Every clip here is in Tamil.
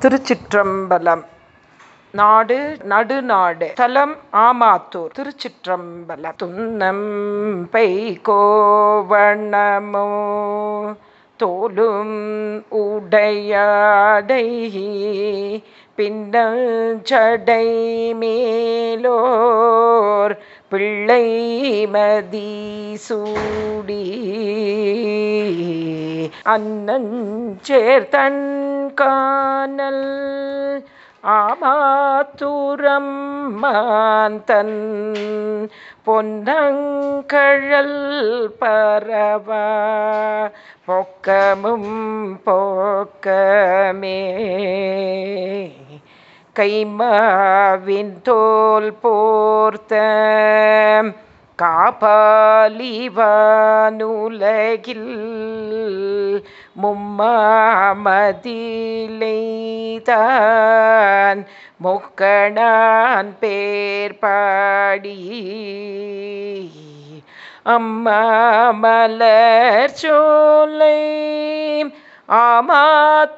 திருச்சிற்றம்பலம். நாடு நடுநாடு. தலம் ஆமாத்தூர். திருச்சிற்றம்பலம். துன்னம் பை கோவணமோ தோலும் உடையாடை பின்னஞ்சடை மேலோர். பிள்ளை மதி சூடி. அன்னஞ்சேர்தன் காணல். ஆமாத்துரம் மாந்தன் பொன்னங்கழல் பரவா. பொக்கமும் போக்கமே. கைமாவின் தோல் போர்த்த காபாலிவானுலகில் மும்மாமதிலைதான் முக்கணான் பேர் பாடி. அம்மா மலர் சோலை ஆமாத்துரம்மானெம்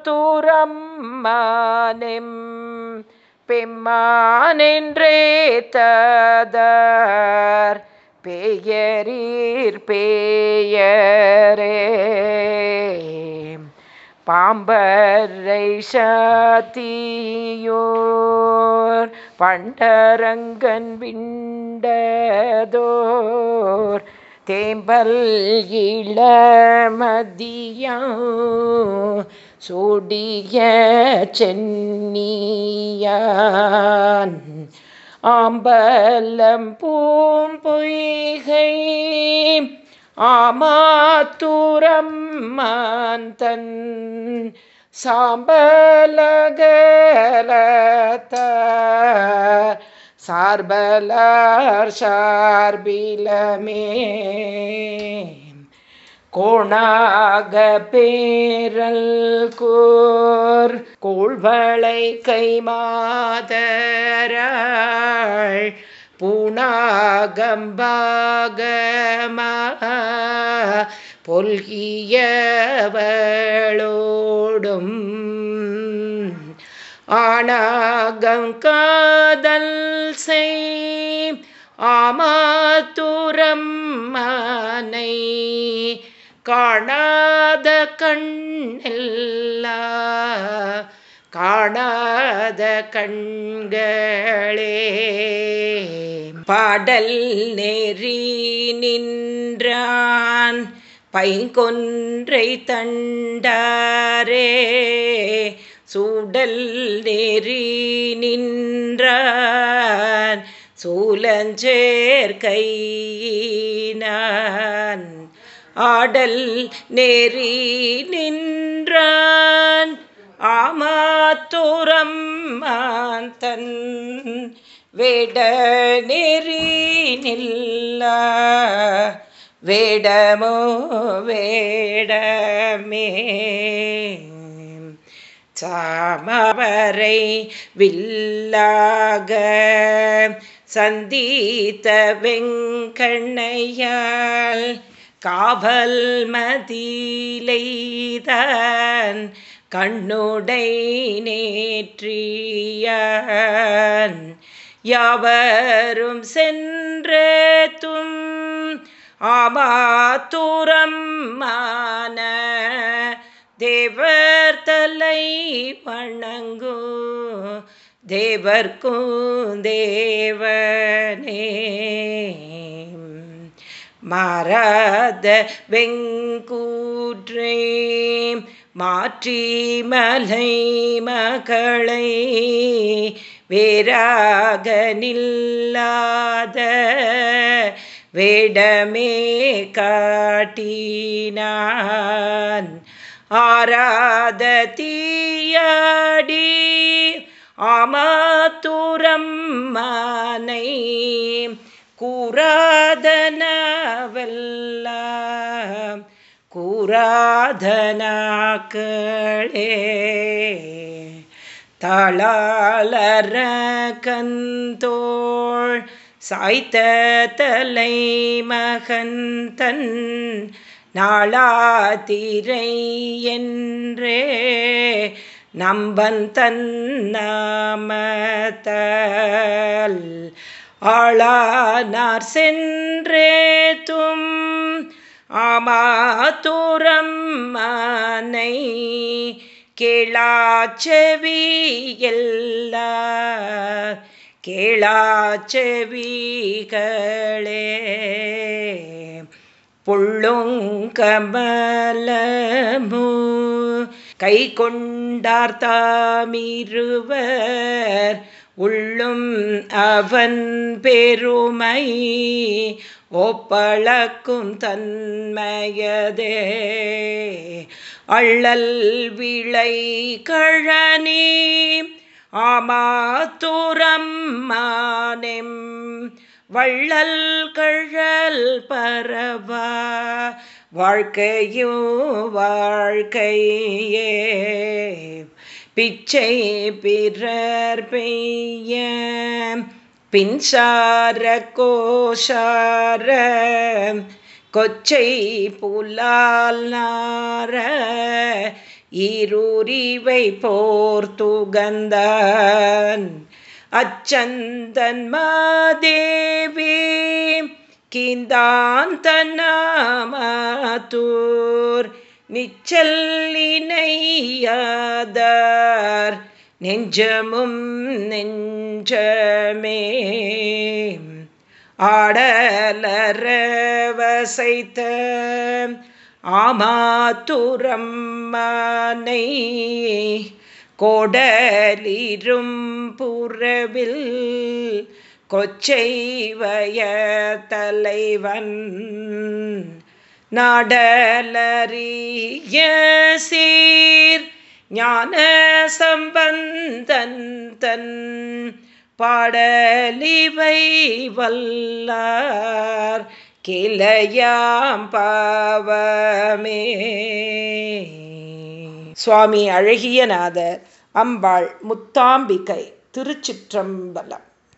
பெம்மானென்றே ததார். பேயரீர் பேயரே. பாம்பரை சாத்தியோர் பண்டரங்கன் விண்டதோர் தேம்பல் இளமதியா சூடிய சென்னியான். ஆம்பலம் பூம்பொய்கை ஆமாத்துரம் மாந்தன் சாம்பலகலத்தார் சார்பலார் சார்பிலமே. கோணாக பேரல் கூர் கோள்வளை கைமாதரா பூணாகம்பாகமா பொல்கியவளோடும் ஆணாகம் காதல் செய் ஆமாத்துரம் மானை காணாத கண்ணெல்லா காணாத கண்களே பாடல் நெறி நின்றான். பைங்கொன்றை தண்டாரே. சூடல் நெறி நின்றான். சூலஞ்சேர் கையினான். ஆடல் நெறி நின்றான். ஆமாத்துரம் மாந்தன் வேட நெறி நில்ல வேடமோ வேடமே. சாமவரை வில்லாக சந்தீத்த வெங்கண்ணையால் காவல் மதிலைதான் கண்ணுடை நேற்றியான். யாவரும் சென்றதும் ஆபாத்துரம் மான தேவர் தலை வணங்கு. தேவர்க்கும் தேவனே. மாறாத வெங்கூற்றே மாற்றி மலை மகளை வேறாக நில்லாத வேடமே காட்டினான். ஆராத தீயாடி ஆமாத்துரம் மானை கூறாதனவெல்லாம் கூறாதனாக்களே தாளாளர கந்தோள் சாய்த்த தலை மகந்தன் நாளாதிரை என்றே நம்பன் தன்னாமத்தல் ஆளானார் சென்றே சென்றேத்தும் ஆமாத்துரம் மானை கேளாச்செவி எல்லா கேளாச்செவிகளே. புள்ளுங்கமலமு கை கொண்டார் தாமிருவர் உள்ளும் அவன் பெருமை ஒப்பழக்கும் தன்மையதே. அள்ளல் விளை கழனி ஆமாத்துரம் மானெம் வள்ளல் கழல் பரவா வாழ்க்கையோ வாழ்க்கையே பிச்சை பிறர் பெய்ய பின்சார கோஷார கொச்சை புலால் நார ஈரூரிவை போர்த்துகந்தான் அச்சந்தன் மாதேவி கீந்தாந்தனாமத்தூர் நிச்சல்லினையாதார் நெஞ்சமும் நெஞ்சமே. ஆடலர வசைத்த ஆமாத்துரம் கோடலிரும் புறவில் கொச்சைவய தலைவன் நாடலறிய சீர் ஞான சம்பந்தன் தன் பாடலிவை வல்லார் கிளையாம் பாவமே. சுவாமி அழகியநாதர் அம்பாள் முத்தாம்பிகை திருச்சிற்றம்பலம்.